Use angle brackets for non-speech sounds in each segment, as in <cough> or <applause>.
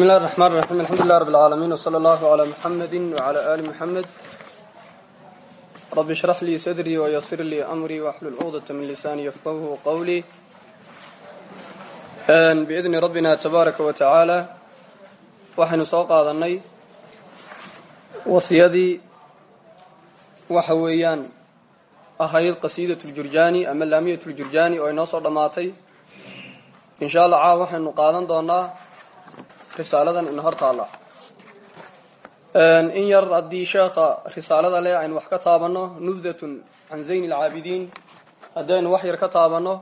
bismi illahi raxmaan raxiim alxamdulilah rab alcaalamiin wsala allahu calaa muxamedi wcala aali muxamed rabbi shrax lii sadrii wayasir lii amrii waxlul cuqdata min lisaani yafqahu qawlii biidni rabbina tabaaraka wa tacaala waxaynu soo qaadannay wasiyadii waxa weeyaan ahayd qasiidat ljurjaani ama laamiyat ljurjaani oo inoo soo dhammaatay. Insha allah caawa waxaynu qaadan doonaa risaaladan ina hor taalla. In yar haddii sheekha risaalada leh aynu wax ka taabanno nubdatun can zayn alcaabidiin haddaynu wax yar ka taabanno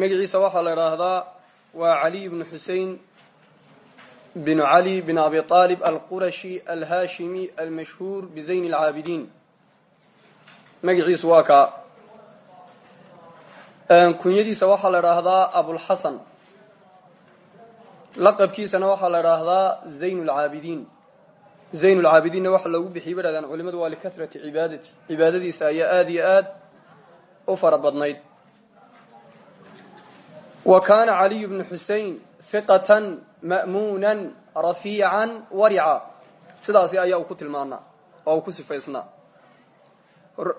magaciisa waxaa la idhaahdaa waa caliy bnu xusein binu cali bin abi aalib alqurashi alhaashimi almashhuur bizayn alcaabidiin magaciisu waa kaa kunyadiisa waxaa la idhaahdaa abulxasan laqabkiisana waxaa la idhaahdaa zayn lcaabidiin zayn lcaabidiinna waxa loogu bixiyay ba dhahdaan culimadu waa likarati cibaadati. Cibaadadiisa ayaa aada iyo aad u fara badnayd. Wa kaana caliyu bnu xusein hiqatan ma'muunan rafiican warica sidaasi ayaa uu ku tilmaanaa oo uu ku sifaysnaa.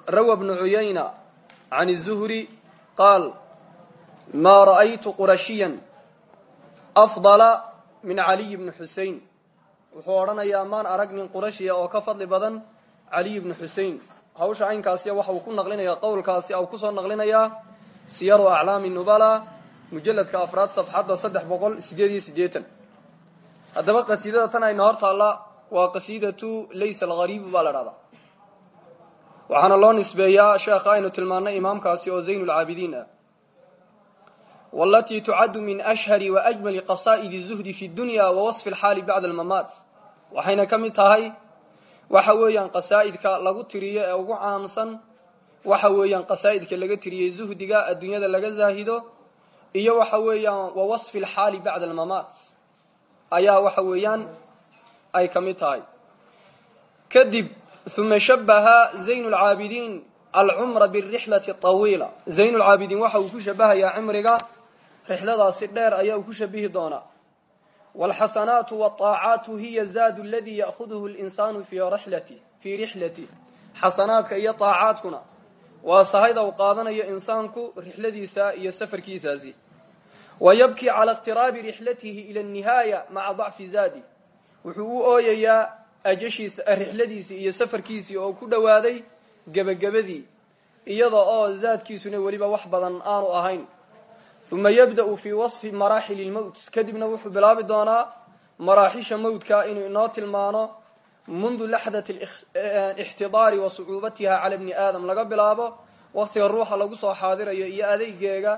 Rawa bnu cuyayna can الzuhri qaal maa ra'aytu qurashiyan afdala min caliy bni xusein wuxuu odhanayaa maan arag nin qurashiya oo ka fadli badan caliy bni xusein hawsha caynkaasiya waxa uu ku naqlinayaa qowlkaasi au ku soo naqlinayaa siyaru aclaami nubala mujalladka afraad safxadda saddex boqol sideed iyo siddeetan. Qasiidada tan ayna hor taalla waa qasiidatu laysa alghariibu baa la dhahdaa waxaana loo nisbeeyaa sheekha aynu tilmaannay imaamkaasi oo zayn lcaabidiin ah walatii tucaddu min ashhari waajmali qasaa'idi zuhdi fi dunya wa wasfi alxaali bacda almamaat waxayna ka mid tahay waxa weeyaan qasaa'idka lagu tiriyo ee ugu caamsan waxa weeyaan qasaa'idka laga tiriyey zuhdiga adduunyada laga zaahido iyo waxa weeyaan wa wasfi alxaali bacda almamaat ayaa waxa weeyaan ay ka mid tahay kadib uma shabaha zayn lcaabidiin alcumra birixlati awiila zayn lcaabidiin waxa uu ku shabahayaa cimriga rixladaasi dheer ayaa uu ku shabihi doonaa wاlxasanaatu wاطaacaatu hiya zaadu ladii ya'huduhu اlinsaanu fii rixlati xasanaadka iyo طaacaadkuna waa sahayda uu qaadanayo insaanku rixladiisa iyo safarkiisaasi wa yabkii calى اqtiraabi rixlatihi ilى الnihaaya maca ضacfi zaadi wuxuu u ooyayaa ajashiisa rixladiisii iyo safarkiisii oo ku dhowaaday gebagabadii iyada oo zaadkiisuna weliba wax badan aanu ahayn uma yabda'u fii wasfi maraaxili lmowt kadibna wuxuu bilaabi doonaa maraaxisha mowtka inuu inoo tilmaano mundu laxdati ixtidaari wa sucuubatiha cala bni aadam laga bilaabo waktiga ruuxa lagu soo xaadirayo iyo adeygeega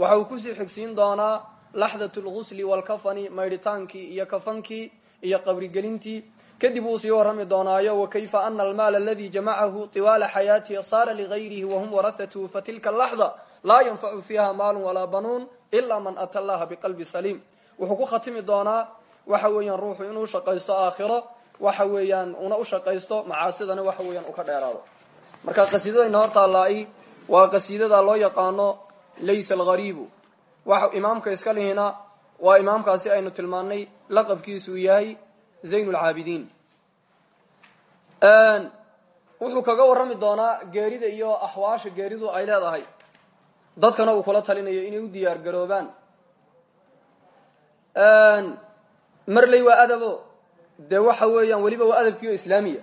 waxa uu ku sii xigsiin doonaa laxdat lgusli waalkafani maydhitaankii iyo kafankii iyo qabrigelintii kadib wuu sii warrami doonaayo wakayfa ana almaala aladi jamacahu tiwaala xayaatihi saara ligayrihi wahum warahatuhu fatilka laxda laa yanfacu fiiha maalu walaa banuun ila man ata allaha biqalbi saliim. Wuxuu ku khatimi doonaa waxa weeyaan ruuxu inuu shaqaysto aakhiro waxa weeyaan una u shaqaysto macaasidana waxa weeyaan uu ka dheeraado. Marka qasiidadayna hortaallaa-i waa qasiidada loo yaqaano laysa alghariibu. Waxa imaamka iska lihina waa imaamkaasi aynu yahay zayn lcaabidiin wuxuu kaga warrami doonaa geerida iyo axwaasha geeridu ay leedahay dadkana uu kula talinayo inay u diyaar garoobaan. Marley waa adabo. Dee waxa weeyaan weliba waa adabkiio islaamiya.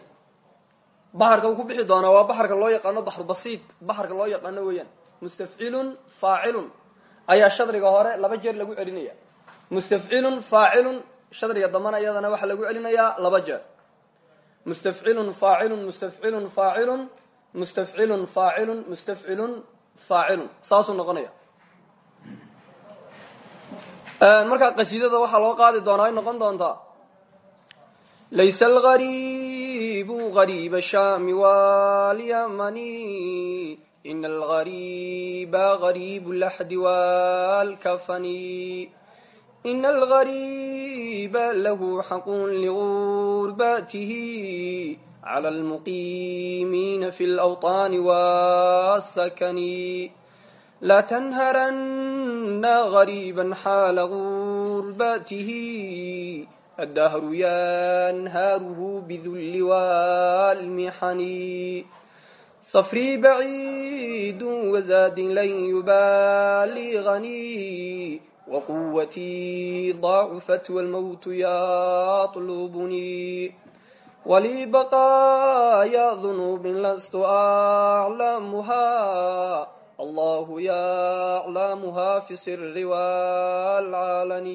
Baxarka uu ku bixi doonaa waa baxarka loo yaqaano baxrubasiid baxarka loo yaqaano weeyaan mustafcilun faacilun ayaa shadriga hore laba jeer lagu celinaya. Mustafcilun faacilun shadriga dambana iyadana waxaa lagu celinayaa laba jeer. Mustafcilun faacilun mustafcilun faacilun mustafcilun faacilun mustafcilun faacilun saasuu noqonaya. Markaa qasiidada waxaa loo qaadi doonaa ay noqon doontaa laysa algaribu gariba shaami walyamani ina algariba garibu laxdi walkafani ina algariba lahu xaqun ligurbaatihi clى almuqimiina fi lawطaani wasakani la tanharana gariba xaala غربته الدهر ينهاره بذل والمحن صفري بعيد وزاد لن يبالغني وقوتي ضاعفت والموت يطلبني ولي بقايا ذنوب لست أعلمها الله يعلمها في السر والعلن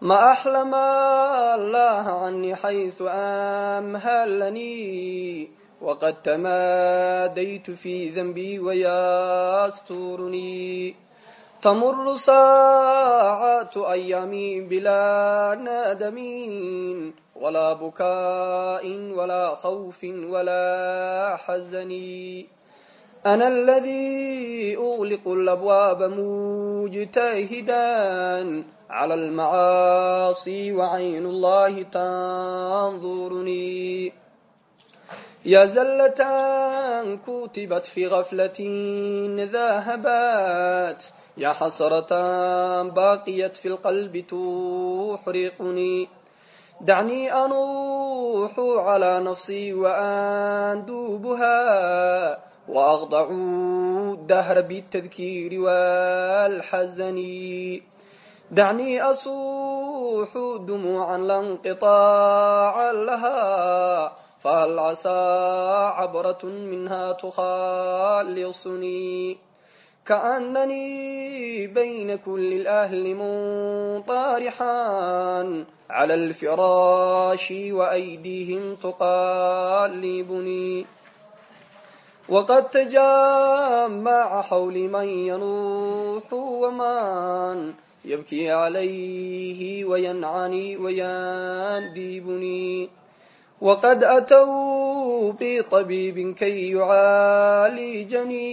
ما أحلى ما الله عني حيث أمهلني وقد تماديت في ذنبي ويسترني تمر ساعات أيامي بلا ندم ولا بكاء ولا خوف ولا حزن أنا الذي أغلق الأبواب مجتهدا على المعاصي وعين الله تنظرني يا زلة كتبت في غفلة ذهبت يا حسرة باقيت في القلب تحرقني dacnii anuuxu calaa nafsii waanduubuha waaqdacuu dahra bitadkiiri walxasani dacnii asuuxu dumuucan lanqiaaca lahaa fahal casaa cabratun minha tukhaalisuni كأنني بين كل الأهل منطارحا على الفراش وأيديهم تقلبني وقد تجمع حولي من ينوح ومن يبكي عليه وينعني وينديبني وقد أتوا بطبيب كي يعالجني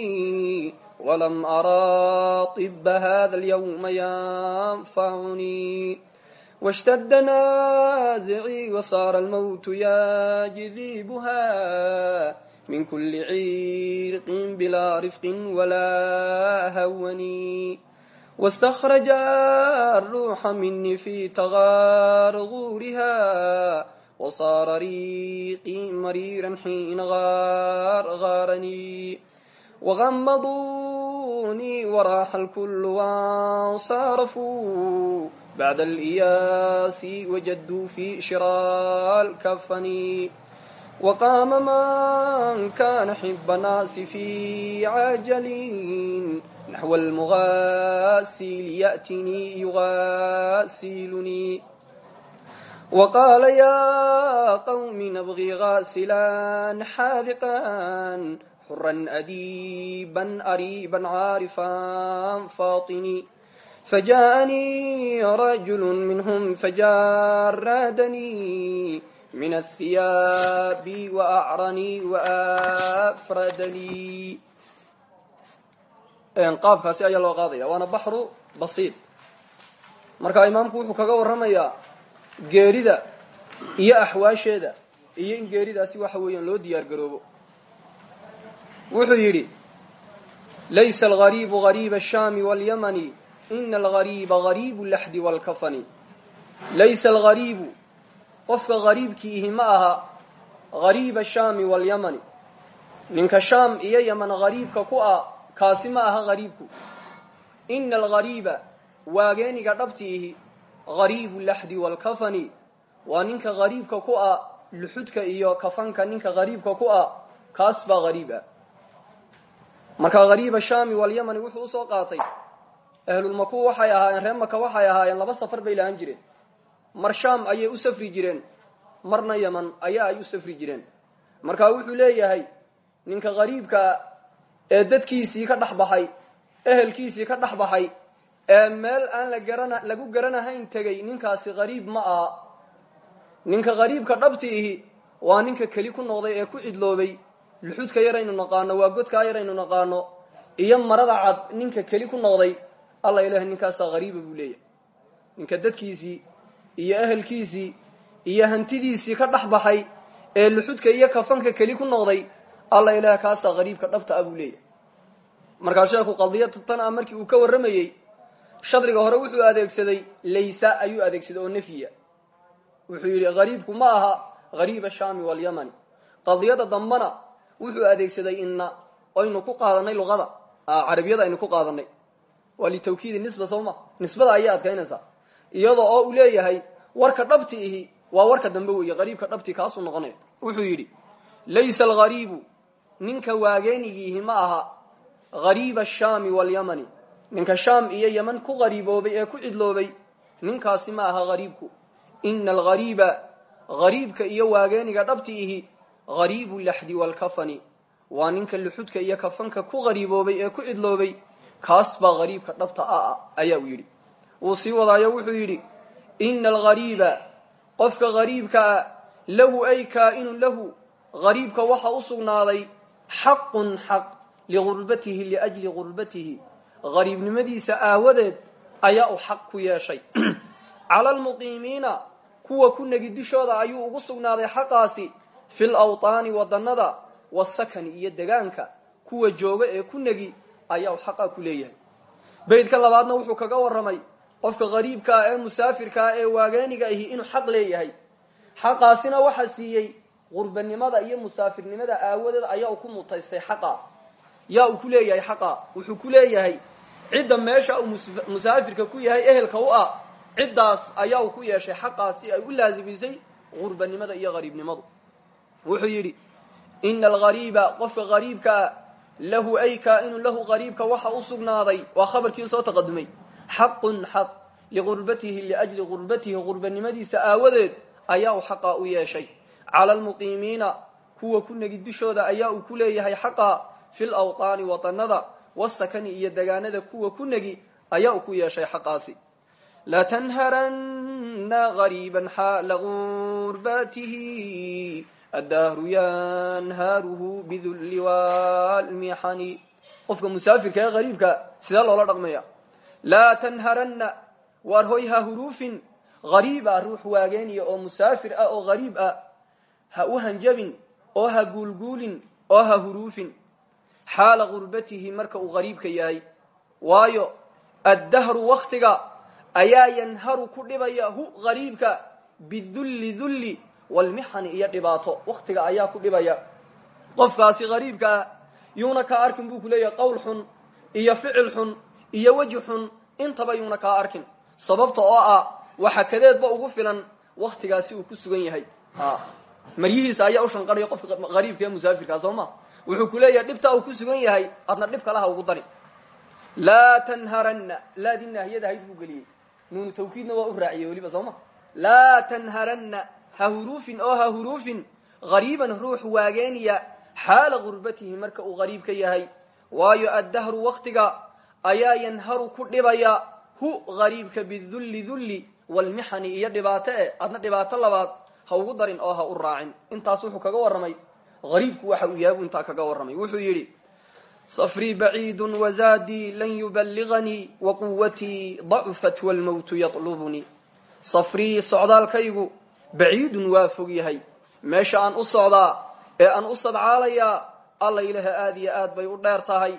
ولم أرى طب هذا اليوم ينفعني واشتد نازعي وصار الموت يجذبها من كل عيرق بلا رفق ولا هوني واستخرج الروح مني في تغارغورها وصار ريقي مريرا حين غار غارني وغمضوني وراح الكل وانصرفوا بعد الإياس وجدوا في شرى الكفن وقام من كان حب ناس في عجل نحو المغاسل يأتني يغاسلني وقال يا قوم نبغي غاسلا حاذقا حرا أديبا أريبا عارفا فاطني فجاءني رجل منهم فجاردني من الثياب وأعرني وأفردني qaabkaasi ayaa loo qaadaya waana baxru basiid marka imaamku wuxuu kaga warramayaa geerida iyo axwaasheeda iyo in geeridaasi waxa weeyaan loo diyaar garoobo wuxuu yidhi laysa algariibu gariiba ashaami walyamani ina algariiba gariibu laxdi walkafani. Laysa algariibu qofka gariibkiihi ma aha gariiba shaami walyamani. Ninka shaam iyo yaman gariibka ku ah kaasi ma aha gariibku ina algariiba waageeniga dhabtiihi gariibu laxdi walkafani. Waa ninka gariibka ku ah luxudka iyo kafanka ninka gariibka ku ah kaas baa gariib ah marka gariiba shaami walyamani wuxuu u soo qaatay. Ahlulmaku waxay ahaayeen reer maka waxay ahaayeen laba safar bay lahaan jireen. Mar shaam ayay u safri jireen marna yaman ayaa ay u safri jireen. Marka wuxuu leeyahay ninka gariibkaa ee dadkiisii ka dhex baxay ehelkiisii ka dhex ee meel aan la garana lagu garanahayn tegay ninkaasi gariib ma aha. Ninka gariibka dhabtiihi waa ninka keli ku noqday ee ku cidloobay luxudka yaraynu naqaano waa godkaa yaraynu naqaano iyo marada cad ninka keli ku noqday alla ilahay ninkaasaa gariiba buu leeyahay. Ninka dadkiisii iyo ehelkiisii iyo hantidiisii ka dhex baxay ee luxudka iyo kafanka keli ku noqday alla ilaah kaasaa gariibka dhabta ah buu leeyahay. Markaa sheekhu qadiyada tan ah markii uu ka warramayey shadriga hore wuxuu adeegsaday laysa ayuu adeegsaday oo nafyiya wuxuu yidhi hariibku ma aha hariib ashaami walyamani qadiyada dambana wuxuu adeegsaday inna aynu ku qaadanay luqada. Carabiyada aynu ku qaadanay. Waa litawkiidi nisba soo ma? Nisbada ayay adkaynaysaa. Iyada oo uu leeyahay warka dhabti ihi waa warka dambe weeye hariibka dhabti kaasuu noqonaya wuxuu yidhi laysa alghariibu ninka waageenigiihi ma aha hariiba ashaami walyamani ninka shaam iyo yeman ku hariiboobay ee ku cidloobay ninkaasi ma aha hariibku ina alghariiba hariibka iyo waageeniga dhabti ihi hariibu laxdi waalkafani waa ninka luxudka iyo kafanka ku hariiboobay ee ku cidloobay kaas baa hariibka dhabta ah ayaa uu yidhi wuu sii wadaayo wuxuu yidhi ina alghariiba qofka hariibka ah lahu ay kaa'inun lahu hariibka waxa u sugnaaday xaqun xaq liqurbatihi liajli qurbatihi hariibnimadiisa aawadeed ayaa uu xaq ku yeeshay cala almuqiimiina kuwa ku negi dushooda ayuu ugu sugnaaday xaqaasi fil awtaani wadannada wasakani iyo degaanka kuwa jooga ee ku negi ayaa xaqa ku leeyahay. Beydka labaadna wuxuu kaga warramay qofka hariibka ah ee musaafirka ah ee waageeniga ahi inuu xaq leeyahay. Xaqaasina waxa siiyey qurbanimada iyo musaafirnimada aawadeed ayaa ku mutaystay xaqa. Yaa uu ku leeyahay xaqa? Wuxuu ku leeyahay cidda meesha uu musaafirka ku yahay ehelka u ah ciddaas ayaa ku yeeshay xaqaasi ay u laasimisay qurbanimada iyo hariibnimadu wuxuu yidhi ina alghariiba qofka hariibkaa lahu ay kaa'inu lahu hariibka waxa u sugnaaday waa khabarkii soo taqadumay. Xaqun xaq liqurbatihi liajli qurbatihi qurbanimadiisa aawadeed ayaa uu xaqaa u yeeshay. Cala almuqiimiina kuwa ku negi dushooda ayaa uu ku leeyahay xaqa fil awtaani watanada wasakani iyo degaanada kuwa ku negi ayaa uu ku yeeshay xaqaasi. Latanharanna gariiban xaala gurbatihi addahru yanharuhu bidulli waalmixani qofka musaafirka ee hariibka sidee loola dhaqmaya laa tanharanna waar hoy ha huruufin hariib ah ruux waageeniya oo musaafir ah oo hariib ah ha u hanjabin oo ha guulguulin oo ha huruufin xaala gurbatihi marka uu hariibka yahay waayo addahru waktiga ayaa yanharu ku dhibaya hu hariibka bidulli dulli walmixani iyo dhibaato waktiga ayaa ku dhibaya qofkaasi hariibka ah yuuna kaa arkin buu ku leeyahay qowl xun iyo ficil xun iyo weji xun intaba yuuna kaa arkin sababta oo ah waxa kadeedba ugu filan waktigaasi uu ku sugan yahay maryihiisa ayaa u shanqaraya qofka hariibka ee musaafirkaa soo ma wuxuu ku leeyahay dhibtaa uu ku sugan yahay adna dhib kalaha ugu dari laa tanharanna laadii naahiyada hayd buu geliyey nuunu tawkiidna waa u raaciyey weliba soo ma laa tanharanna ha huruufin oo ha huruufin hariiban ruux waageeniya xaala gurbatihi marka uu hariibka yahay. Waayo addahru waktiga ayaa yanharu ku dhibaya hu hariibka bidulli dulli walmixani iyo dhibaato eh adna dhibaato labaad ha ugu darin oo ha u raacin. Intaas wuxuu kaga warramay. Hariibku waxa uu yahay buu intaa kaga warramay. Wuxuu yidhi safrii baciidun wazaadii lan yuballiganii waquwatii dacufat walmowtu yatlubunii safrii socdaalkaygu baciidun waa fog yahay. Meesha aan u socdaa ee aan u sadcaalayaa alla ilaha aad iyo aad bay u dheer tahay.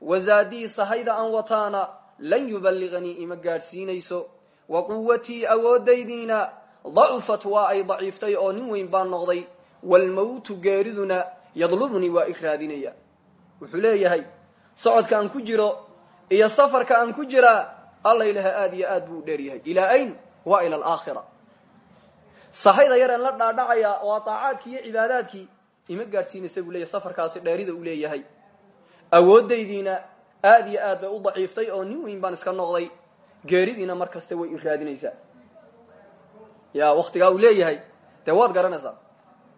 Wazaadii sahayda aan wataana lan yuballiganii ima gaadhsiinayso. Wa quwatii awooddaydiina dacufat waa ay daciiftay oo nin weyn baan noqday. Walmowtu geeriduna yadlubnii waa i raadinaya. Wuxuu leeyahay socodka aan ku jiro iyo safarka aan ku jiraa alla ilaha aad iyo aad buu u dheer yahay. Ilaa ayn? Waa ila alaakhira sahayda yareen la dhaadhacaya waa daacaadkii iyo cibaadaadkii. Ima gaadhsiinaysa buu leeyahay safarkaasi dheerida uu leeyahay. Awooddaydiina aad iyo aad bay u daciiftay oo nin weyn baan iska noqday. Geeridiina mar kasta way i raadinaysaa ya waktigaa uu leeyahay? Dee waad garanaysaa?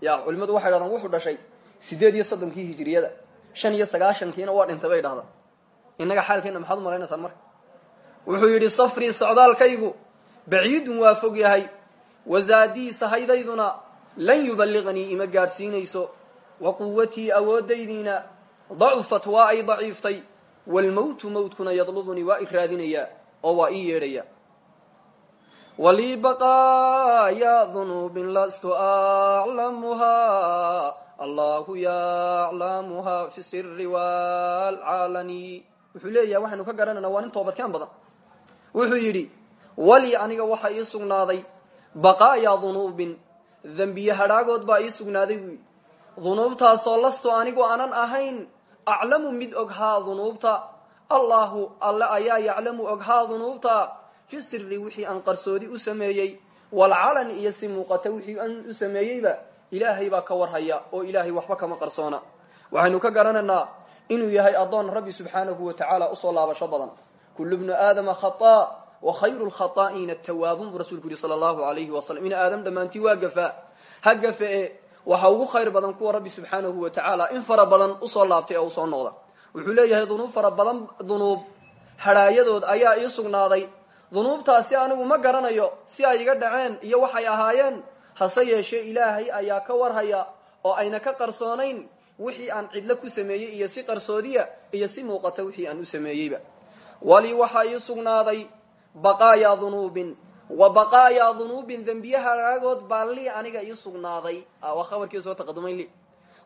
Ya culimmadu waxay dhahdaan wuxuu dhashay sideed iyo soddonkii hijiriyada shan iyo sagaashankiina waa dhintay bay dhahdaa innaga xaalkeenna maxaad u malaynaysaan marka? Wuxuu yidhi safrii socdaalkaygu baciidun waa fog yahay wazaadii sahaydayduna lan yuballiqanii ima gaadhsiinayso wa quwatii awooddaydiina dacufat waa ay daciiftay walmowtu mowtkuna yadlubunii waa i raadinayaa oo waa ii yeedhaya. Walii baqaaya dunuubin lastu aclamuhaa allahu yaclamuhaa fi siri waalcaalani wuxuu leeyahay waxaynu ka garanaynaa waa nin badan. Wuxuu yidhi wali aniga waxaa ii sugnaaday baqaaya dunuubin dembiye hadhaagood baa ii sugnaaday buu yidhi dunuubtaasoo lastu anigu aanan ahayn aclamu mid og haa dunuubta allahu alle ayaa yaclamu og haa dunuubta fi siri wixii aan qarsoodi u sameeyey walcalani iyo si muuqata wixii aan u sameeyeyba ilaahay baa ka warhaya oo ilaahay waxba kama qarsoona. Waxaynu ka garanaynaa inuu yahay addoon rabbi subxaanahu wa tacaala u soo laabasho badan. Kullu bnu aadama khata wa khayru lkhataa'iina tawaabuun buu rasuulku yihi sala allahu alayhi wasalam in aadam dhammaantii waa gafaa. Ha gafe-e waxa ugu khayr badan kuwa rabbi subxaanahu wa tacaala in fara badan u soo laabtay oo u soo noqda. Wuxuu leeyahay dunuub fara badan dunuub hadhaayadood ayaa ii sugnaaday. Dunuubtaasi anigu ma garanayo si ay iga dhaceen iyo waxay ahaayeen. Hase yeeshee ilaahay ayaa ka warhaya oo ayna ka qarsoonayn wixii aan cidlo ku sameeyey iyo si qarsoodiya iyo si muuqata wixii aan u sameeyeyba. Wali waxaa ii sugnaaday baqaaya dunuubin. Wa baqaaya dunuubin dembiye hadhaagood baa lii aniga ii sugnaaday. Waa khabarkii soo taqadumayn li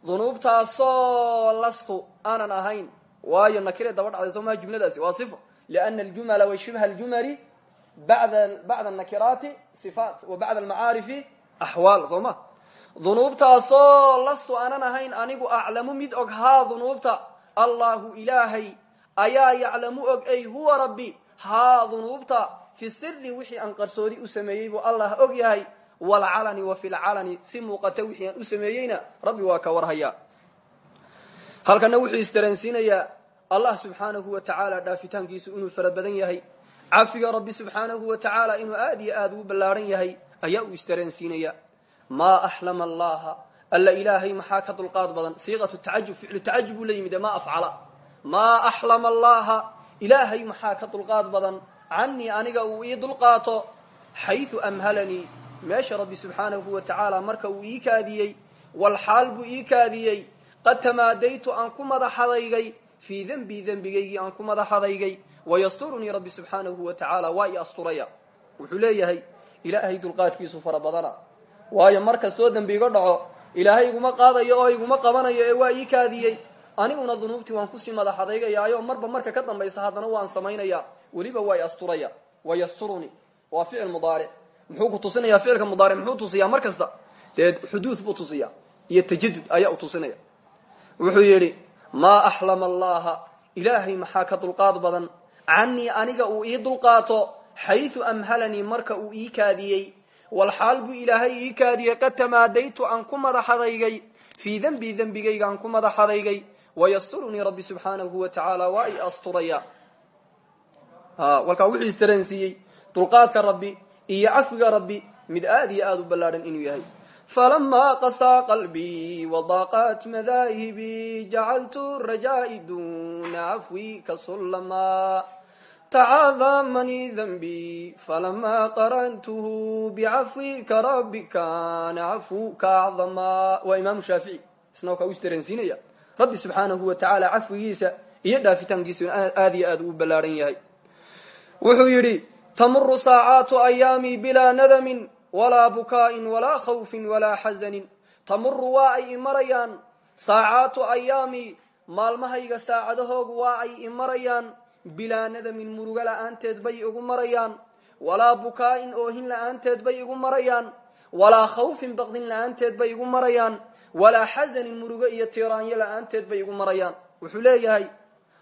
dunuubtaasoo lastu aanan ahayn. Waayo nakire daba dhacday soo maha jumladaasi? Waa sifo. Liana aljumala wa shibha aljumali bacda anakiraati sifaat wa bacda almacaarifi axwaal soo ma? Dunuubtaasoo lastu aanan ahayn anigu aclamu mid og haa dunuubta. Allahu ilaahay ayaa yaclamu og ay huwa rabbi haa dunuubta fi siri wixii aan qarsoodi u sameeyey buu allah og yahay walcalani wa fi lcalani si muuqata wixii aan u sameeyeyna rabbi waa ka warhaya. Halkana wuxuu isdareensiinayaa allah subxaanahu wa tacaala dhaafitaankiisu inuu fara badan yahay. Cafiga rabbi subxaanahu wa tacaala inuu aad iyo aad ugu ballaaran yahay ayaa uu isdareensiinaya maa axlama allaha alla ilaahay maxaa ka dulqaad badan? Siiqatu tacajub ficlu tacajub buu maa afcala. Maa axlama allaha ilaahay maxaa ka dulqaad badan? Canii aniga uu ii dulqaato xaytu amhalanii meesha rabbi subxaanahu wa tacaala marka uu ii kaadiyey walxaal buu ii kaadiyey. Qad tamaadaytu aan ku madaxadaygay fii dembii dembigaygii aan ku madaxadaygay. Wayasturunii rabbi subxaanahu wa tacaala waa i asturaya. Wuxuu leeyahay ilaahay dulqaadkiisu fara badana. Waayo mar kastoo dembi iga dhaco ilaahay iguma qaadayo oo iguma qabanayo ee waa ii kaadiyey aniguna dunuubtii waan ku sii madaxadaygayaayo marba marka ka dambaysa haddana waan samaynaya weliba waa i asturaya wayasturunii waa ficil mudaaric. Muxuu ku tusinaya ficilka mudaaric? Muxuu tusiyaa mar kasta? Dee xuduud buu tusiyaa. Iyo tajadud ayaa u tusinaya. Wuxuu yidhi maa axlama allaha ilaahay maxaa ka dulqaad badan? Canii aniga uu ii dulqaato xaytu amhalanii marka uu ii kaadiyey. Walxaal buu ilaahay ii kaadiyey. Qad tamaadaytu aan ku madaxadaygay. Fii dembii dembigayga aan madaxadaygay wayasturunii rabbi subxaanahu wa tacaala waa i asturaya walkaa wuxuu isdareensiiyey dulqaadka rabbi iyo cafiga rabbi mid aad iyo aad u ballaadhan inuu yahay falamaa qasaa qalbii wadaaqat madaahibii jacaltu rajaa'i duna cafwika sullama tacadamanii danbii falamaa qarantuhu bicafwika rabbi kana cafwuka acdamaa waa imaamu shaafici isna wakaa u isdareensiinaya rabbi subxaanahu wa tacaala cafwigiisa iyo dhaafitaankiisu aad iyo aad uu ballaadhan yahay. Wuxuu yidhi tamuru saacaatu ayaamii bilaa nadamin walaa bukaa'in walaa khawfin walaa xasanin tamuru waa ay imarayaan saacaatu ayaamii maalmahayga saacadahoogu waa ay imarayaan bilaa nadamin murugo la'aanteed bay igu marayaan walaa bukaa'in oohin la'aanteed bay igu marayaan walaa khawfin baqdin la'aanteed bay igu marayaan walaa xasanin murugo iyo tiiraanyo la'aanteed bay igu marayaan. Wuxuu leeyahay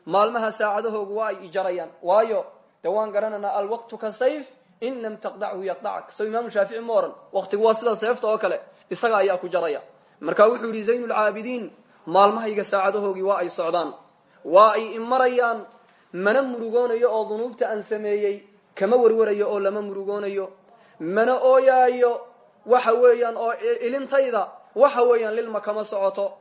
maalmaha saacadahoogu waa ay ijarayaan waayo de waan garananaa alwaqtu ka sayf in lam taqdachu yaqdacak so imaamu shaafici ma oran waqtigu waa sida seefta oo kale. Isaga ayaa ku jaraya. Marka wuxuu yihi zayn lcaabidiin maalmahayga saacadahoogii waa ay socdaan. Waa ay imarayaan mana murugoonayo oo dunuubta aan sameeyey kama warwarayo oo lama murugoonayo. Mana ooyaayo waxa weeyaan oo ilintayda waxa weeyaan lilma kama socoto.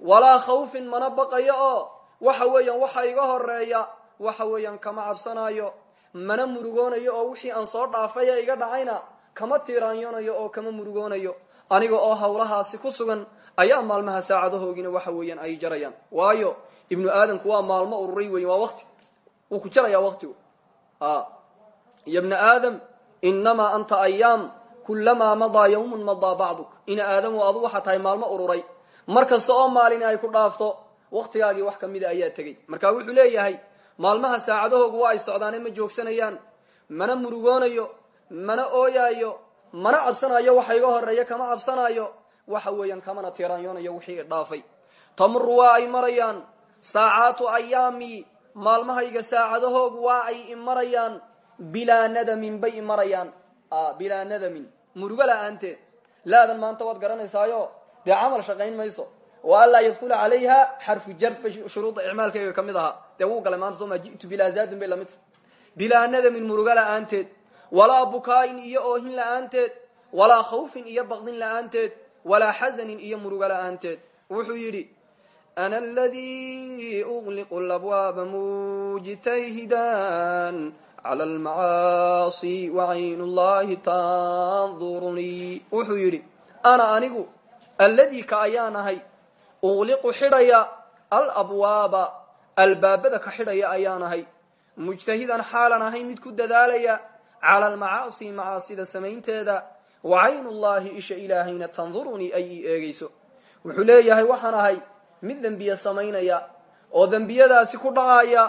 Walaa khawfin mana baqayo oo. Waxa weeyaan waxa iga horreeya waxa weeyaan kama cabsanaayo. Mana murugoonayo oo wixii aan soo dhaafay ee iga dhacayna kama tiiraanyoonayo oo kama murugoonayo. Aniga oo hawlahaasi ku sugan ayaa maalmaha saacadahoogina waxa weeyaan ay jarayaan. Waayo ibnu aadamku waa maalmo ururay weyn waa waqti. Wuu ku jarayaa waqtigu. Ya bna aadam inamaa anta ayaam kulamaa madaa yawmun madaa bacduk. Ina aadamu adu waxaa tahay maalmo ururay. Mar kasta oo maalini ay ku dhaafto waqtigaagii wax kamida ayaa tegey. Marka wuxuu leeyahay maalmaha saacadahoogu waa ay socdaane ma joogsanayaan mana murugoonayo mana ooyaayo mana cabsanayo waxa iga horreeya kama cabsanayo waxa weeyaan kamana tiiraanyoonayo wixii idhaafay tamuru waa ay marayaan saacaatu ayaami maalmahayga saacadahoogu waa ay imarayaan bilaa nadamin bay imarayaan bilaa nadamin murugo la'aanteed laadan maanta waad garanaysaayo dee camal shaqayn mayso. Wa anlaa yadkula calayha xarfu jar shuruudda icmaalkayga ka mid ahaa. Dee wuu galay maanta sooma ji'tu bilaa zaadin bay la mid bilaa nadamin murugo la'aanteed walaa bukaayin iyo oohin la'aanteed. Walaa khawfin iyo baqdin la'aanteed. Walaa xasanin iyo murugo la'aanteed wuxuu yidhi ana aladii ugliqu labwaaba mujtayhidan cala almacaasi wacayn llahi tandurunii wuxuu yidhi ana anigu alladii ka ayaan ahay ugliqu xidhaya alabwaaba albaabada ka xidhaya ayaan ahay mujtahidan xaalan ahay mid ku dadaalaya cala almacaasi macaasida samaynteeda wacayn llahi isha ilaahayna tandurunii ay ii eegayso wuxuu leeyahay waxaan ahay mid dembiye samaynaya oo dembiyadaasi ku dhacaya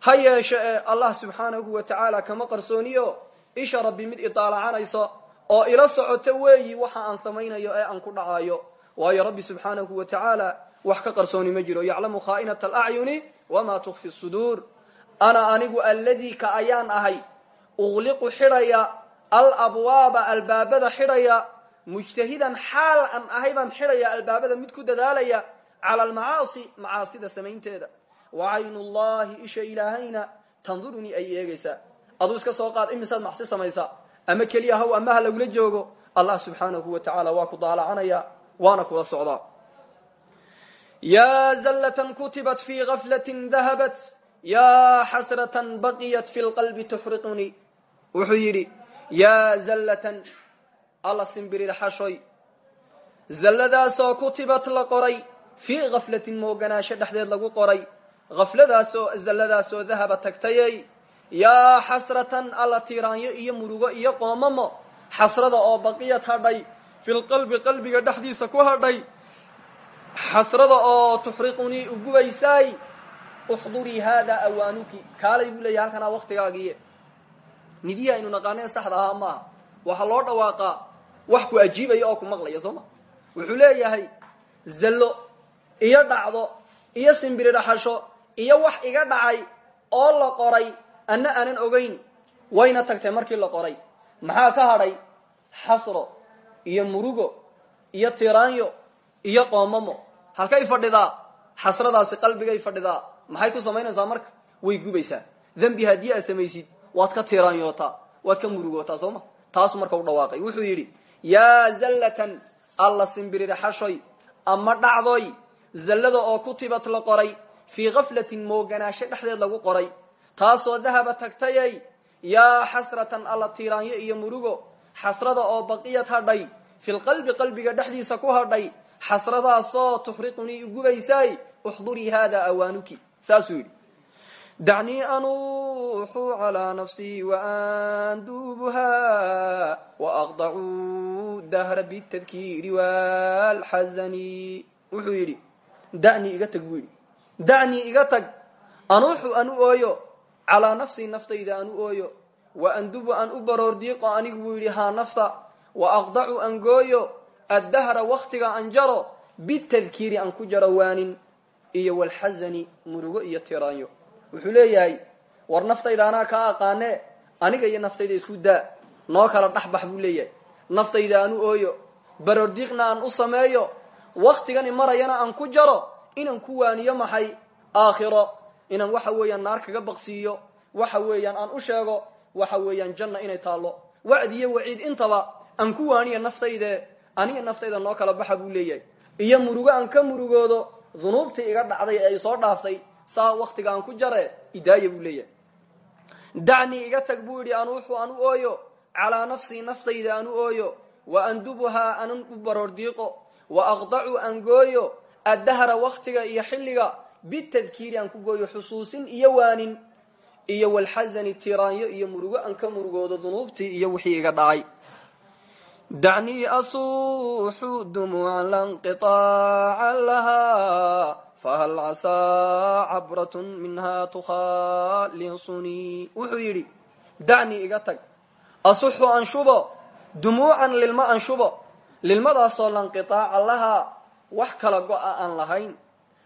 ha yeeshe ee allah subxaanahu wa tacaala kama qarsooniyo? Isha rabbi mid idaalacanayso oo ila socoto weeyi waxa aan samaynayo ee aan ku dhacayo waayo rabbi subxaanahu wa tacaala wax ka qarsooni ma jiro. Yaclamu khaa'inata alacyuni wamaa tukfi suduur ana anigu alladii ka ayaan ahay ugliqu xidhaya alabwaaba albaabada xidhaya mujtahidan xaal aan ahay baan xidhaya albaabada mid ku dadaalaya cala almacaasi macaasida samaynteeda wacayn llahi isha ilaahayna tandurunii ay eegaysaa aduu iska soo qaad imisaad macsi samaysaa ama keliya haw amaha lagula joogo allah subxaanahu wa tacaala waa ku daalacanaya waana kula socdaa ya zallatan kutibat fi gaflatin dahabat ya xasratan baqiyat fi lqalbi tuxriqunii wuxuu yidhi ya zallatan alla simbirir xashoy zalladaasoo kutibat la qoray fii gaflatin mooganaasho dhexdeed lagu qoray gafladaasoo zalladaasoo dahaba tagtayey yaa xasratan alla tiiraanyo iyo murugo iyo qoomamo xasrada oo baqiyad hadhay filqalbi qalbiga dhexdiisa ku hadhay xasrada oo tuxriqunii ugubaysaay uxdurii haadaa awaanuki kaalay buu leeyahy halkanaa waktigaagiiye nidiya aynu naqaaneen saxda ahaa maaha waxaa loo dhawaaqaa wax ku ajiibaya oo ku maqlaya soo ma wuxuu leeyahay zallo iyo dhacdo iyo simbiri dhaxasho iyo wax iga dhacay oo la qoray anna aanan ogeyn wayna tagtay markii la qoray. Maxaa ka hadhay? Xasro iyo murugo iyo tiraanyo iyo qoomamo. Halkay fadhidaa xasradaasi qalbigay fadhidaa. Maxay ku samaynaysaa marka? Way gubaysaa. Dembi haddii aad samaysid waad ka tiraanyootaa waad ka murugootaa soo ma? Taasu marka u dhawaaqay. Wuxuu yidhi yaa zallatan alla simbirirxashoy ama dhacdoy zallada oo kutibat la qoray fii gaflatin mooganaasho dhexdeed lagu qoray. Taasoo dahaba tagtayay yaa xasratan alla tiiraanyo iyo murugo xasrada oo baqiyad hadhay filqalbi qalbiga dhexdiisa ku hadhay xasradaasoo tuxriqunii igubaysaay uxdurii hada awaanuki. Saasuu yidhi dacnii anuuxu calaa nafsii waanduubuha waaqdacuu dahra bitadkiiri waalxazani. Wuxuu yidhi dacnii iga tag buu dacnii iga tag. Anuuxu an u ooyo. Calaa nafsii naftayda an u ooyo waandubu an u baroordiiqo anigu buu yidhi haa nafta. Waaqdacu an gooyo. Addahra waktiga an jaro bitadkiiri an ku jaro waanin iyo walxazani murugo iyo tiraanyo. Wuxuu leeyahay war naftayda anaa kaa aqaane aniga iyo naftayda isku daa. Noo kala dhexbax buu leeyahay. Naftayda aan ooyo. Baroordiiqna aan u sameeyo. Waktigani marayana aan ku jaro inaan ku waaniyo maxay? Aakhiro. Inaan waxa weeyaan naar kaga baqsiiyo. Waxa weeyaan aan u sheego. Waxa weeyaan janna inay taallo. Wacdiyo waciid intaba aan ku waaniya naftayde aniga naftayda noo kala baxa buu leeyahay. Iyo murugo aan ka murugoodo dunuubtii iga dhacday ee ay soo dhaaftay saa waktiga aan ku jare idaaya buu leeyahay. Dacnii iga tag buu yidhi anuuxu an u ooyo. Calaa nafsii naftayda an u ooyo. Wa andubuhaa anan u baroordiiqo. Wa aqdacu an gooyo addahra waktiga iyo xilliga bitadkiiri aan ku gooyo xusuusin iyo waanin iyo walxazani tiraanyo iyo murugo aan ka murugoodo dunuubtii iyo wixii iga dhacay. Dacnii asuuxu dumuucan lanqiطaaca lahaa fahal casaa cabratun minha tukhaalisunii wuxuu yidhi dacnii iga tag asuxu anshubo dumuucan lilma anshubo lilmadaasoo lanqitaaca lahaa wax kala go-a aan lahayn.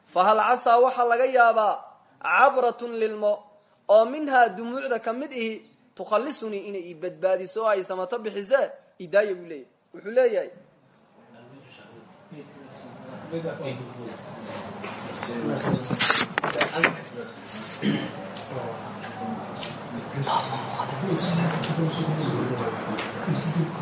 Fahal casaa waxaa laga yaabaa cabratun lilmo oo minhaa dumuucda ka mid ihi tukhallisunii inay i badbaadiso oo ay samato bixise idaaya buu leeyahy wuxuu leeyahay <laughs>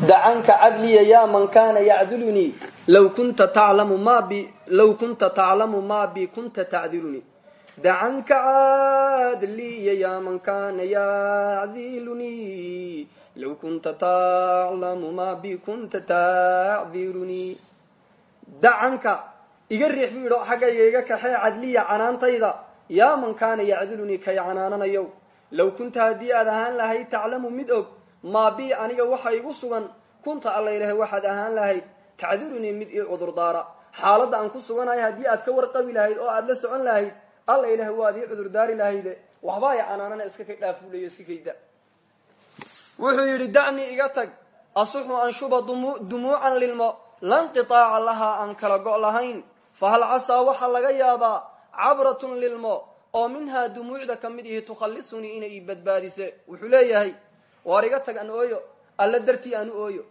dacanka cadliya ya man kana yacdilunii law kunta taclamu ma bi law kunta taclamu ma bi kunta tacdilunii dacanka cadliya ya man kana yacdilunii law kunta taclamu ma bi kunta tacdilunii dacanka iga riix buu yidhi xaggayga iga kaxee cadliya canaantayda yaa man kaana yacdilunii kay canaananayow low kunta haddii aad ahaan lahayd taclamu mid og maa bi aniga waxa igu sugan. Kunta alla ilahay waxaad ahaan lahayd tacdirunii mid ii cudurdaara xaaladda aan ku suganahay haddii aad ka warqabi lahayd oo aad la socon lahayd alla ilahay waad ii cudurdaari lahayde. Waxba ay canaanana iska kay dhaafuulayo iska kayda. Wuxuu yidhi dacnii iga tag asuxu anshuba dumuucan lilmo lanqitaaca lahaa aan kala go' lahayn. Fahal casaa waxaa laga yaabaa cabratun lilmo oo minhaa dumuucda ka mid ihi tukhallisunii inay ii badbaadise. Wuxuu leeyahay waar iga tag an ooyo alla dartii aan u ooyo.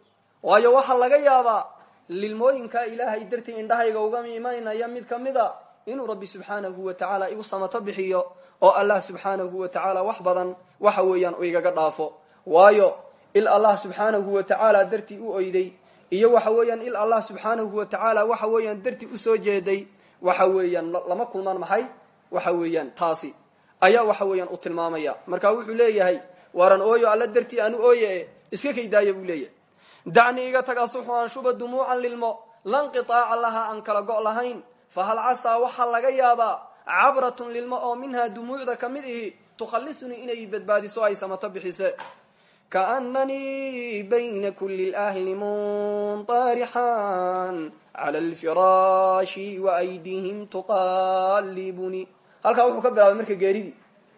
Waayo waxaa laga yaabaa lilmooyinkaa ilaahay dartii indhahayga uga imanaya mid ka mid a inuu rabbi subxaanahu wa tacaala igu samato bixiyo oo allah subxaanahu wa tacaala wax badan waxa weeyaan igaga dhaafo. Waayo il allah subxaanahu wa tacaala dartii u oyday iyo waxa weeyaan il allah subxaanahu wa tacaala waxa weeyaan dartii u soo jeeday waxa weeyaan lama kulmaan maxay? Waxa weeyaan taasi ayaa waxa weeyaan u tilmaamaya. Marka wuxuu leeyahay waaran ooyo alla dartii aanu ooye iska kaydaaya buu leeyahay. Dacnii iga tag asuxu anshuba dumuucan lilmo lanqitaaca lahaa aan kala go' lahayn fahal casaa waxaa laga yaabaa cabratun lilmo oo minhaa dumuucda ka mid ihi tukhallisunii inay badbaadiso ay samato bixise. Kaannanii bayna kuli ahli munطarixan cala alfiraashi waaydiihim tuqallibunii halkaa wuxuu ka bilaabay marka geeridii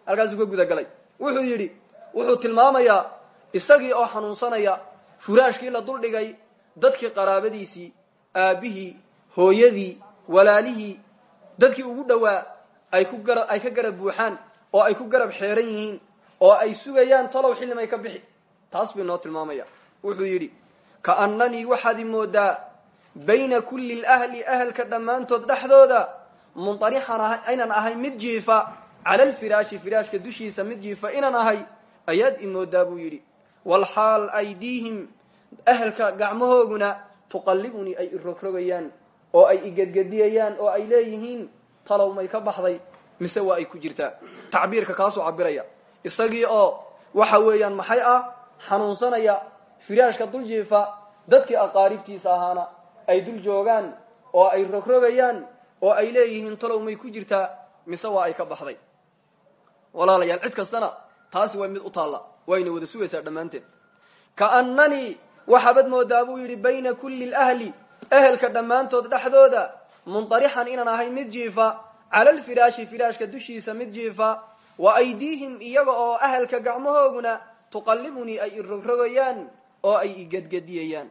halkaasuu ka guda galay. Wuxuu yidhi wuxuu tilmaamayaa isagii oo xanuunsanaya furaashkii la duldhigay dadkii qaraabadiisii aabbihii hooyadii walaalihii dadkii ugu dhowaa ay ka garab buuxaan oo ay ku garab xeeran yihiin oo ay sugayaan talow xillimay ka bixi. Taas buu inoo tilmaamaya. Wuxuu yidhi kaannanii waxaad i moodaa bayna kulli lahli ahalka dhammaantood dhexdooda muntarixan aynan ahay mid jiifa cala alfiraashi firaashka dushiisa mid jiifa inaan ahay ayaad i moodaa buu yidhi walxaal aydiihim ahalka gacmahooguna tuqallibunii ay irogrogayaan oo ay igedgediyayaan oo ay leeyihiin talow may ka baxday mise waa ay ku jirtaa. Tacbiirka kaasuu cabiraya isagii oo waxa weeyaan maxay ah xanuunsanaya firaashka dul jiifa dadkii aqaaribtiisa ahaana ay dul joogaan oo ay rogrogayaan oo ay leeyihiin talow may ku jirtaa mise waa ay ka baxday. Walaalayaal cid kastana taasi waa mid u taalla wayna wada sugaysaa dhammaanteed. Kaannanii waxaabad moodaa buu yidhi bayna kulli lahli ehelka dhammaantood dhexdooda muntarixan inaan ahay mid jiifa cala alfiraashi firaashka dushiisa mid jiifa wa aydiihim iyaga oo ahalka gacmahooguna tuqallibunii ay irogrogayaan oo ay igedgediyayaan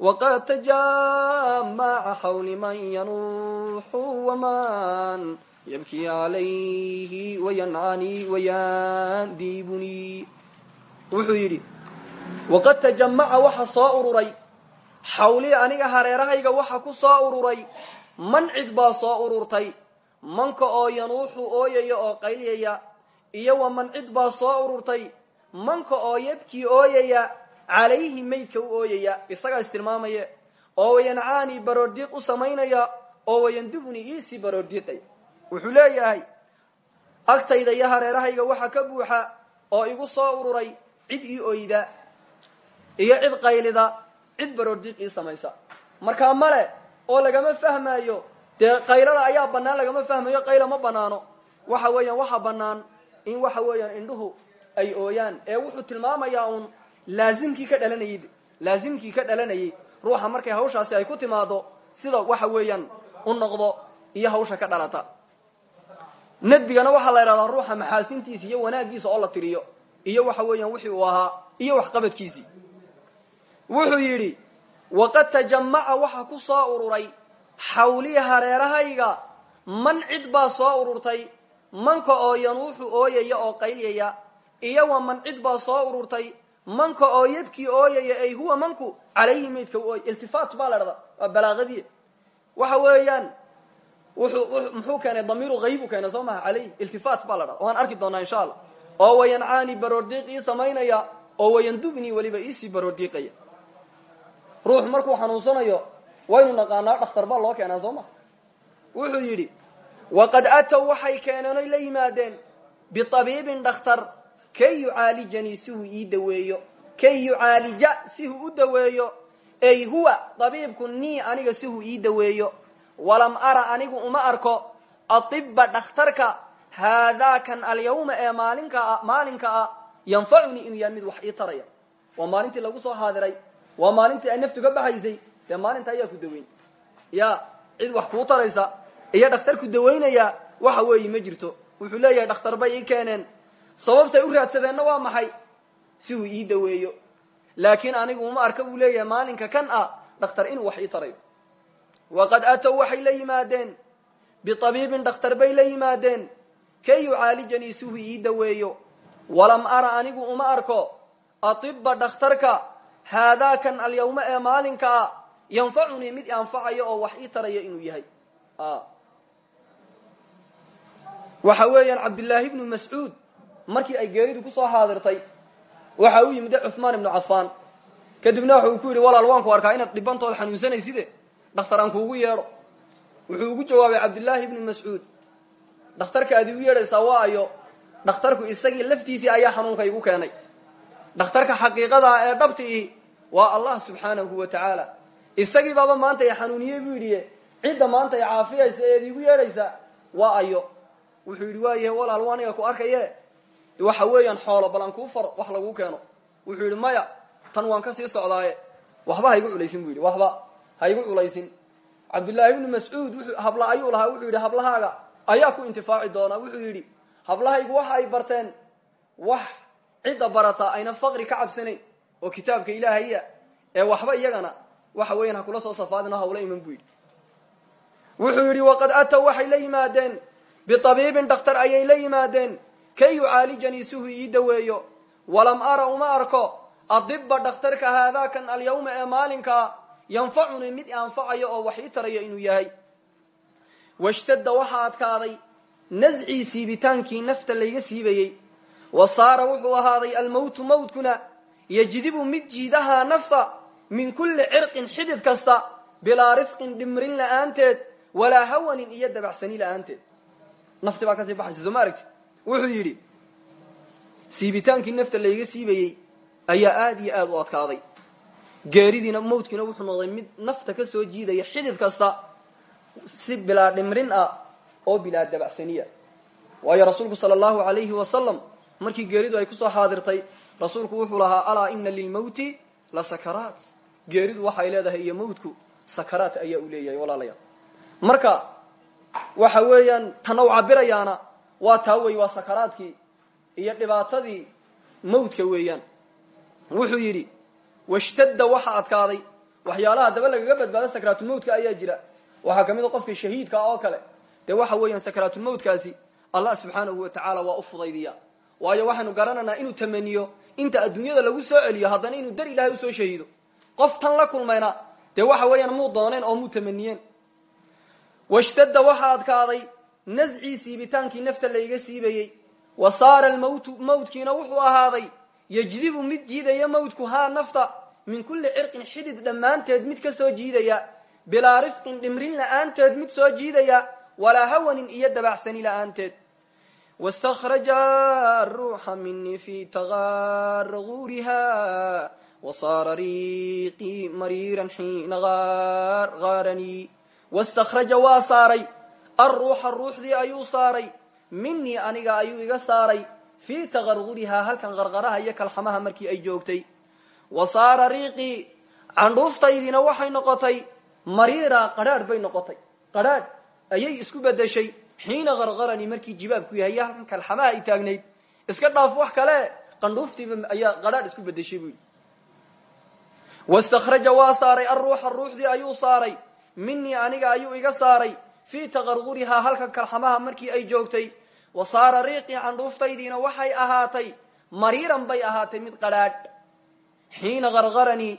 waqad tajamaca xawli man yanuuxu waman yabkii calayhi wayancaanii wayandiibunii wuxuu yidhi waqad tajamaca waxa soo ururay. Xawlii aniga hareerahayga waxa ku soo ururay. Man cid baa soo ururtay? Manka oo yanuuxu ooyaya oo qayliyaya iyo waman cid baa soo ururtay? Manka oo yabkii ooyaya calayhi maydka u ooyaya. Isagaa istilmaamaya oo wayancaanii baroordiiq u samaynaya oo wayandubunii iisii baroordiiqay wuxuu leeyahay agtayda iyo hareerahayga waxa ka buuxa oo igu soo ururay cid ii oyda iyo cid qaylida cid baroordiiq ii samaysa. Markaa male oo lagama fahmaayo dee qaylada ayaa bannaan lagama fahmayo qayla ma banaano waxa weeyaan waxa bannaan in waxa weeyaan indhuhu ay ooyaan. Ee wuxuu tilmaamayaa uun laazimkii ka dhalanayay laazimkii ka dhalanayay ruuxa markay hawshaasi ay ku timaado sida waxa weeyaan u noqdo iyo hawsha ka dhalata nadbigana waxaa la idhahdaa ruuxa maxaasintiisa iyo wanaagiisa oo la tiriyo iyo waxa weeyaan wixii uu ahaa iyo waxqabadkiisii wuxuu yidhi waqad tajamaca waxa ku soo ururay xawlii hareerahayga man cid baa soo ururtay manka oo yanuuxu ooyaya oo qaylyaya iyo wa man cid baa soo ururtay manka oo yabkii ooyaya ay huwa manku calayhi maydka iltifaat baa la dhahdaa waa balaaqadii. Waxa weeyaan muxuu keenay damiiru haybu keenay soo maha calayhi iltifaat baa la dhahda waan arki doonaa insha allah oo wayancaani baroordiiq ii samaynaya oo wayandubnii weliba iisii baroordiiqaya. Ruux markuu xanuunsanayo waynu naqaanaa dhakhtar baa loo keenaa soo ma wuxuu yidhi waqad aatow waxay keeneen oy la yimaadeen biabiibin dhakhtar kay yucaalijanii si huu ii kay yucaalija si huu u daweeyo ey huwa dabiibku nii aniga si huu ii daweeyo walam ara anigu uma arko aiba dhakhtarka haadaakan alyawma ee maalinka maalinka ah yanfacunii inuu yahay mid wax ii taraya. Waa maalintii lagu soo haadiray waa maalintii ay naftu ka baxaysay dee maalinta ayaa ku daweyn. Ya cid wax kuu taraysa iyo dhakhtar ku dawaynaya waxa weeye ma jirto. Wuxuu leeyahay dhakhtar bay ii keeneen. Sababtay u raadsadeenna waa maxay? Si uu ii daweeyo. Laakiin anigu uma arka buu leeyahay maalinka kan ah dhakhtar inuu wax ii tarayo waqad aatow waxay la yimaadeen biabiibin dhakhtar bay la yimaadeen kay yucaalijanii si uu ii daweeyo walam ara anigu uma arko aiba dhakhtarka haadaakan alyawma ee maalinka ah yanfacunii mid anfacayo oo wax ii taraya inuu yahay waxa weeyaan cabdillaahi ibnu mascuud markii ay geeridu ku soo haadirtay waxa u yimid cuhmaan ibnu cafaan kadibna wuxuu ku yidhi walaal waan ku arkaa inaad dhibantood xanuunsanayside dhakhtar aan kuugu yeedho. Wuxuu ugu jawaabay cabdillaahi ibnu mascuud. Dhakhtarka aad igu yeedhaysaa waa ayo dhakhtarku isagii laftiisii ayaa xanuunka igu keenay. Dhakhtarka xaqiiqadaa ee dhabti ihi waa allah subxaanahu wa tacaala isagii baaba maanta i xanuuniyey buu yidhi cidda maanta i caafiyaysa eed iigu yeedhaysa waa ayo. Wuxuu yidhi waayahe walaal wa aniga ku arkaye waxa weeyaan xoolo bal aan kuu faro wax laguu keeno. Wuxuu yidhi maya tan waan ka sii socdaaye. Waxba ha igu culaysin bu yidhi. Waxba ha igu culaysin cabdullaahi ibnu mascuud habla ayuu lahaa wuxuu yidhi hablahaaga ayaa ku intifaaci doonaa wuxuu yidhi. Hablahaygu waxa ay barteen wax cidda barata ayna faqri ka cabsanayn oo kitaabka ilaahaya ee waxba iyagana waxa weeyaan ha kula soo safaadin oo hawla iman buu yidhi. Wuxuu yidhi waqad aatow waxay la yimaadeen biabiibin dhakhtar ayay la yimaadeen kay yucaalijanii si huu ii daweeyo walam ara uma arko adiba dhakhtarka haadaakan alyawma ee maalinkaa yanfacunii mid anfacayo oo wax ii tarayo inuu yahay. Washtadda waxaa adkaaday nascii siibitaankii nafta layga siibayey wa saara wuxuu ahaaday almowtu mowtkuna yajdibu mid jiidahaa nafta min kulli cirqin xidid kasta bilaa rifqin dhimrin la'aanteed walaa hawanin iyo dabacsani la'aanteed. Nafti baa ka sii baxaysa soo ma aragti wuxuu yidhi siibitaankii nafta layga siibayey ayaa aad iyo aad u adkaaday geeridiina mawdkiina wuxuu noqday mid nafta ka soo jiidaya xidid kasta si bilaa dhimrin ah oo bilaa dabacsaniya. Waayo rasuulku sala allahu alayhi wasalam markii geeridu ay ku soo xaadirtay rasuulku wuxuu lahaa alaa ina lilmawti la sakaraat. Geeridu waxay leedahay iyo mawdku sakaraat ayaa u leeyahay walaalayaal marka waxa weeyaan tana u cabirayaana waa taa wey waa sakaraadkii iyo dhibaatadii mawdka weeyaan. Wuxuu yidhi washtadda waxa adkaaday. Waxyaalaha daba lagaga badbaado sakaraatulmawtka ayaa jira. Waxaa ka mid a shahiidka oo kale. Dee waxa weeyaan sakaraatulmawtkaasi allah subxaanahu wa tacaala waa u fudaydiya. Waayo waxaynu garanaynaa inuu tamaniyo inta adduunyada lagu soo celiyo haddana inuu dar ilaahay u soo shahiido qof tan la kulmayna dee waxa weeyaan muu dooneen oo muu tamaniyeen. Washtadda waxa adkaaday nascii siibitaankii nafta layga siibayey wa saara almawtu mawdkiina wuxuu ahaaday yajdibu mid jiidaya mawdku haa nafta min kulli cirqin xidid dhammaanteed mid ka soo jiidaya bilaa rifqin dhimrin la'aanteed mid soo jiidaya walaa hawanin iyo dabacsani la'aanteed. Wastakhraja aruuxa minii fi tagaarguuriha wasaara riiqii mariiran xiina gaaranii. Wastakhraja waa saaray alruuxa ruuxdii ayuu saaray minii aniga ayuu iga saaray fii tagargurihaa halkan qarqaraha iyo kalxamaha markii ay joogtay wa saara riiqii candhuuftaydiina waxay noqotay mariira qadhaadh bay noqotay. Qadhaadh ayay isku bedeshay xiina qarqaranii markii jibaabku yahay iyo halkan kalxamaha ay taagnayd. Iska dhaaf wax kale qandhuuftiiba ayaa qadhaadh isku bedeshay buu yidhi. Wastakhraja waa saaray alruuxa ruuxdii ayuu saaray. Minii aniga ayuu iga saaray. Fii taqarqurihaa halka kalxamaha markii ay joogtay. Wa saara riiqii candhuuftaydiina waxay ahaatay. Mariiran bay ahaatay mid qadhaadh xiina qarqaranii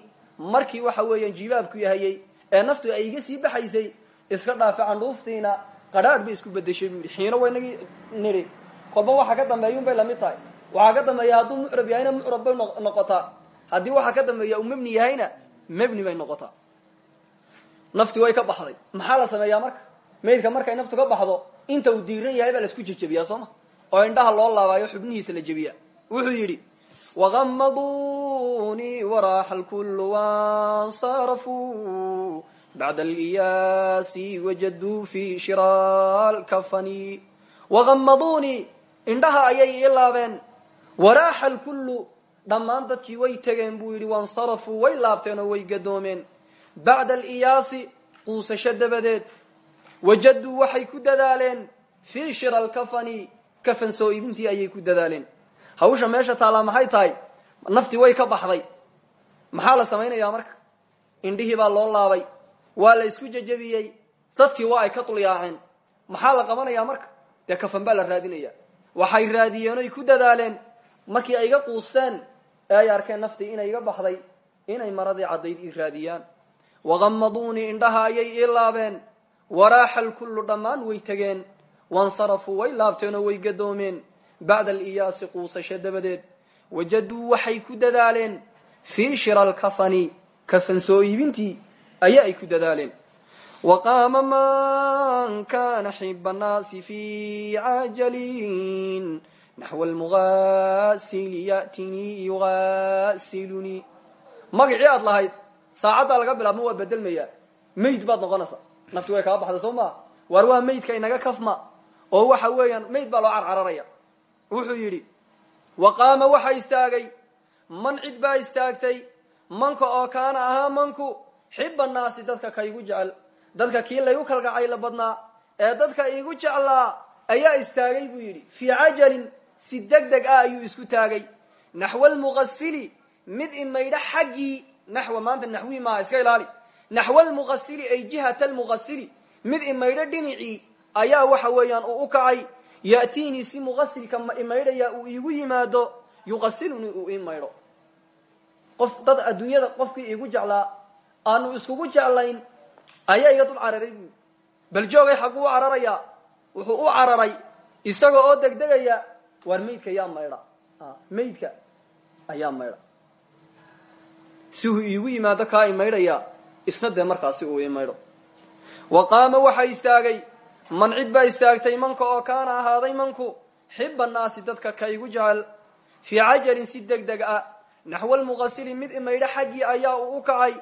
markii waxa weeyaan jibaabku yahayey ee naftu ay iga sii baxaysay iska dhaafe candhuuftiina qadhaadh bay isku bedeshay buu yidhi xiina waynagii nidhi kolba waxa ka dambeeyun bay la mid tahay. Waxaa ka dambeeya hadduu mucrab yahayna mucrab bay noqotaa haddii waxa ka dambeeya uu mebni yahayna mebni bay noqotaa nafti way ka baxday. Maxaa la sameeyaa marka? Maydka markay naftu ka baxdo inta uu diiran yahay baa la isku jejebiyaa soo ma? Oo indhaha loo laabaayo xubnihiisa la jebiya wuxuu yidhi wagamadunii waraaxa lkullu wansarafuu bacda aliyaasi wajaduu fi shiraal kafani wagamadunii indhaha ayay ii laabeen waraaxa lkullu dhammaan dadkii way tegeen buu yidhi wansarafuu way laabteen oo way gadoomeen bacda aliyaasi quusasho dabadeed wajaduu waxay ku dadaaleen fii shira lkafani kafan soo iibintii ayay ku dadaaleen hawsha meesha taallaa maxay tahay? Naftii way ka baxday. Maxaa la samaynayaa marka? Indhihii baa loo laabay. Waa la isku jejebiyey dadkii waa ay ka dulyaaceen maxaa la qabanayaa marka? Dee kafan baa la raadinaya. Waxay raadiyeen oy ku dadaaleen. Markii ay iga quusteen ee ay arkeen naftii inay iga baxday inay maradii caddayd ii raadiyaan. Wagamaduunii indhaha ayay ii laabeen. Waraaxa lkullu dhammaan way tegeen. Wansarafuu way laabteen oo way gadoomeen bacda aliyaasi quusasho dabadeed wajaduu waxay ku dadaaleen fii shira lkafani kafan soo iibintii ayaa ay ku dadaaleen waqaama man kana xiba nnaasi fi cajalin naxwa almugasili yatinii yugasilunii magacii aad lahayd saacaddaa laga bilaabma waa bedelmaya mayd baad noqonaysaa nafti way kaa baxda soo maa waar waa maydka inaga kafma oo waxa weeyaan mayd baa loo carcararaya wuxuu yidhi waqaama waxa istaagay man cid baa istaagtay manka oo kaana ahaa manku xiba naasi dadka ka igu jecel dadka kii laygu kalgacayla badnaa ee dadka igu jeclaa ayaa istaagay buu yidhi. Fii cajalin si deg deg ah ayuu isku taagay. Naxwa almuqasili mid imaydha xaggii naxwa maanta naxwii maaha iska ilaali. Naxwa almuqasili ay jihata almuqasili mid imaydho dhinacii ayaa waxa weeyaan uu u kacay ya'tiinii si muqasilka imaydhaya uu iigu yimaado yuqasilunii uu ii maydho qof dad adduunyada qofkii iigu jeclaa aanu iskugu jeclayn ayaa iga dul cararay buui bal joogay xagguu u cararayaa wuxuu u cararay isaga oo degdegaya waar maydka ayaa maydha maydka ayaa maydha si uu iigu yimaado kaa i maydhaya isna dee markaasi uu ii maydho wa qaama waxaa istaagay man cid baa istaagtay manka oo kaana ahaaday manku xiba naasi dadka ka igu jecel. Fii cajalin si deg deg ah naxwa almuqasili mid imaydho xaggii ayaa uu u kacay.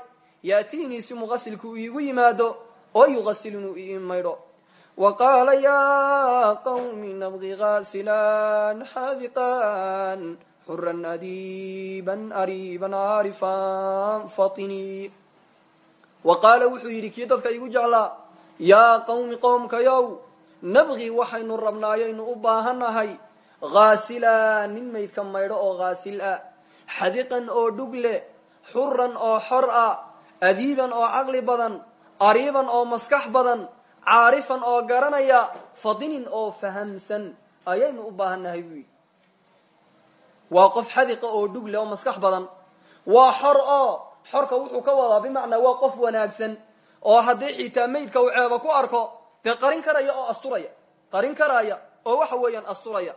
Ya'tiinii si muqasilku uu iigu yimaado oo yuqasilinu ii maydho wa qaala yaa qawmi nabqi gaasilan xaadiqan xuran adiiban ariiban caarifan fatini. Wa qaala wuxuu yidhi kii dadka igu jeclaa yaa qawmi qowmkayow nabqi waxaynu rabnaayaynu u baahannahay ghaasila nin maydka maydho oo ghaasil ah xadiqan oo dhugle xuran oo xor ah adiiban oo caqli badan ariiban oo maskax badan caarifan oo garanaya fadinin oo fahamsan ayaynu u baahannahay buu yidhi. Waa qof xadiqa oo dhugle oo maskax badan waa xor oo xorka wuxuu ka wadaa bimacnaa waa qof wanaagsan oo haddii xitaa maydka uu ceeba ku arko dee qarin karaya oo asturaya. Qarin karaya oo waxa weeyaan asturaya.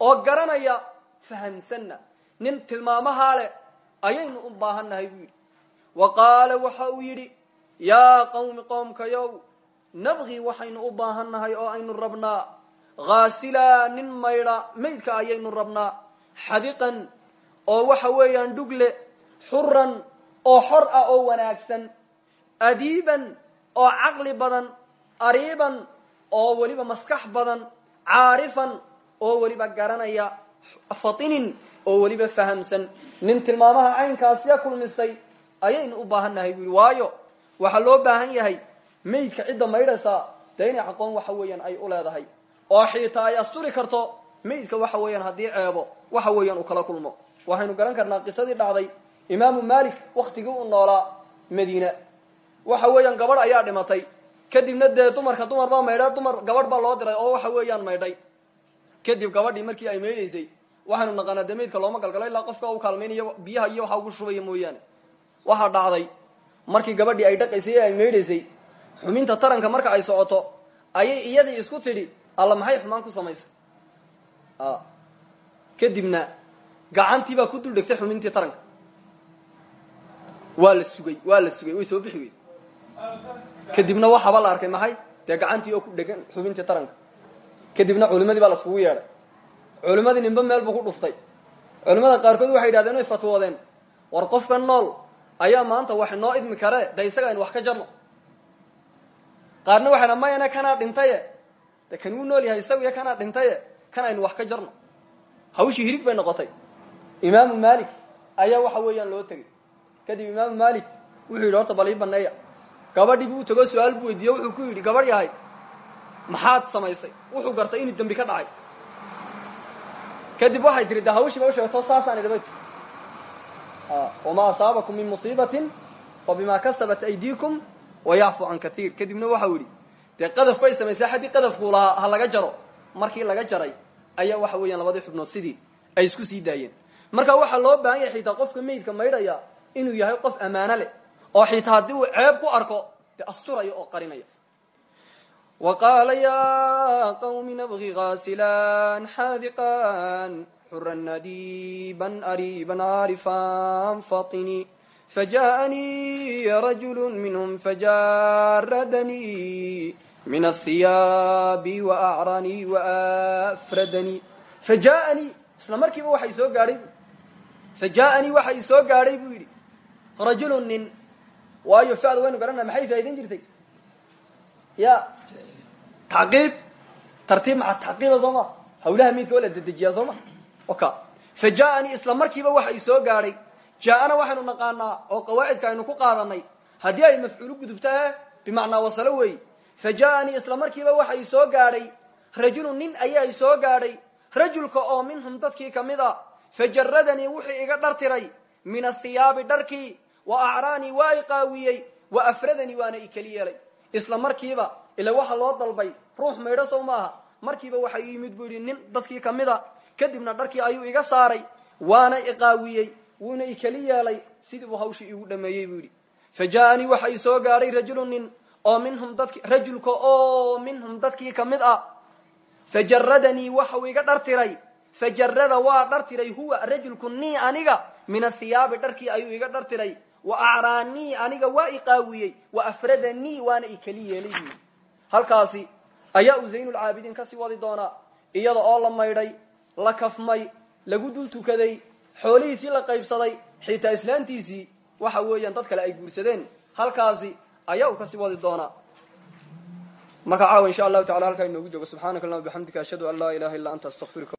Oo garanaya fahamsanna nin tilmaamahaa leh ayaynu u baahannahay buu yidhi. Wa qaala waxa uu yidhi yaa qawmi qoomkayow nabqii waxaynu u baahannahay oo aynu rabnaa. Ghaasila nin maydha maydka ayaynu rabnaa. Xadiqan oo waxa weeyaan dhugle xuran oo xor ah oo wanaagsan adiiban oo caqli badan ariiban oo weliba maskax badan caarifan oo weliba garanaya fatinin oo weliba fahamsan. Nin tilmaamaha caynkaasiya kulmisay ayaynu u baahannahay bu yidhi waayo waxaa loo baahan yahay maydka cidda maydhaysaa dee inay aqoon waxa weeyaan ay u leedahay. Oo xiitaa ay asturi karto maydka waxa weeyaan haddii ceebo waxa weeyaan uu kala kulmo. Waxaynu garan karnaa qisadii dhacday imaamu malik waktigii uu noolaa madiina waxa weeyaan gabadh ayaa dhimatay. Kadibna dee dumarka dumar baa maydha dumar gabadh baa loo diray oo waxa weeyaan maydhay kadib gabadhii markii ay maydhaysay waxaynu naqaanaa dee maydka looma galgalo ilaa qofka u kaalmaynayo biyaha iyo waxa ugu shubaya mooyaane. Waxaa dhacday markii gabadhii ay dhaqaysay ee ay maydhaysay xuminta taranka marka ay socoto ayay iyadii isku tidhi alla maxay xumaan ku samaysay kadibna gacantii baa ku dul dhegtay xumintii taranka. Waa la sugay waa la sugay way soo bixi wey kadibna waxaaba la arkay maxay? Dee gacantii oo ku dhegan xubintii taranka. Kadibna culimadii baa laskugu yeedhay. Culimadii ninba meel buu ku dhuftay. Culimada qaarkood waxay yidhahdeen way fatwoodeen. War qofka nool ayaa maanta wax noo idmi karee de isaga aynu wax ka jarno. Qaarna waxay dha mayane kanaa dhintaye? De kan wuu nool yahay isagu iyo kanaa dhintaye? Kan aynu wax ka jarno. Hawshii hirig bay noqotay. Imaamu malik ayaa waxa weeyaan loo tegey. Kadib imaamu malik wuxuu yidhi horta bal ii baneeya gabadhii buu u tego su'aal buu weydiiye wuxuu ku yidhi gabadh yahay maxaad samaysay? Wuxuu gartay inuu dembi ka dhacay. Kadib waxay tiri de hawshiiba usheegto saasaan idhaba ti wamaa asaabakum min musiibatin fa bima kasabat aydiikum wayacfu can kaiir kadibna waxau yidhi dee qadaf bay samaysay xaddii qadafkuu lahaa ha laga jaro markii laga jaray ayaa waxa weeyaan labadii xubnood sidii ay isku sii daayeen. Marka waxaa loo baahan yahay xitaa qofka meydka maydhaya inuu yahay qof ammaano leh oo xitaa haddii uu ceeb ku arko de asturayo oo qarinaya wa qaala ya qawmi nabki kasilan xaadiqan xuran nadiban ariban aarifan fatini. Fajaءanii rajulu minhm fajaradanii min athiyaabi waacranii waafradanii fajaanii isla markiiba waxa isoo gaadhay. Fajaanii waxa isoo gaadhay buu yidhi. Rajulu waayo fada waynu garanaa maxay faa'idayn jirtay? Ya tacqiib tartiib maca tacqiiba soo hawlaha miidka waa la dedejiyaa soo oka fajaءanii isla markiiba waxa isoo gaadhay. Jaa-ana waxaynu naqaanaa oo qawaacidka aynu ku qaadanay. Haddii ay mafcuulu gudubtahe bimacnaa wasalo weey fajaءanii isla markiiba waxa isoo gaadhay. Rajulu nin ayaa isoo gaadhay. Rajulka oo minhum dadkii ka mid a fajaradanii wuxuu iga dhartiray. Min athiyaabi dharkii wa acraanii waa i qaawiyey wa afradanii waana i keli yeelay. Isla markiiba ila waxa loo dalbay ruux maydho sow maaha. Markiiba waxa ii yimid buu nin dadkii ka mid a kadibna dharkii ayuu iga saaray waana i qaawiyey wuuna i keli yeelay sidii buu hawshii igu dhameeyey buu yidhi. Fajaءanii waxa i soo gaadhay rajulu nin oo minhum dadki rajulka oo minhum dadkii ka mid ah. Fajaradanii waxau iga dhartiray fajarada waa dhartiray huwa rajulku nii aniga. Min athiyaabi dharkii ayuu iga dhartiray wa acraanii aniga waa i qaawiyey wa afradanii waana i keli yeelay buu halkaasi ayaa uu zaynulcaabidiin ka sii wadi doonaa. Iyada oo la maydhay la kafmay lagu dul tukaday xoolihiisii la qaybsaday xitaa islaantiisii waxa weeyaan dad kale ay guursadeen. Halkaasi ayaa uu ka sii wadi doonaa. Marka caawa insha allahu tacala halkaa inoogu joogo subxaanaka allahuma bixamdika ashhadu an laa ilaha illa anta astaqfiruka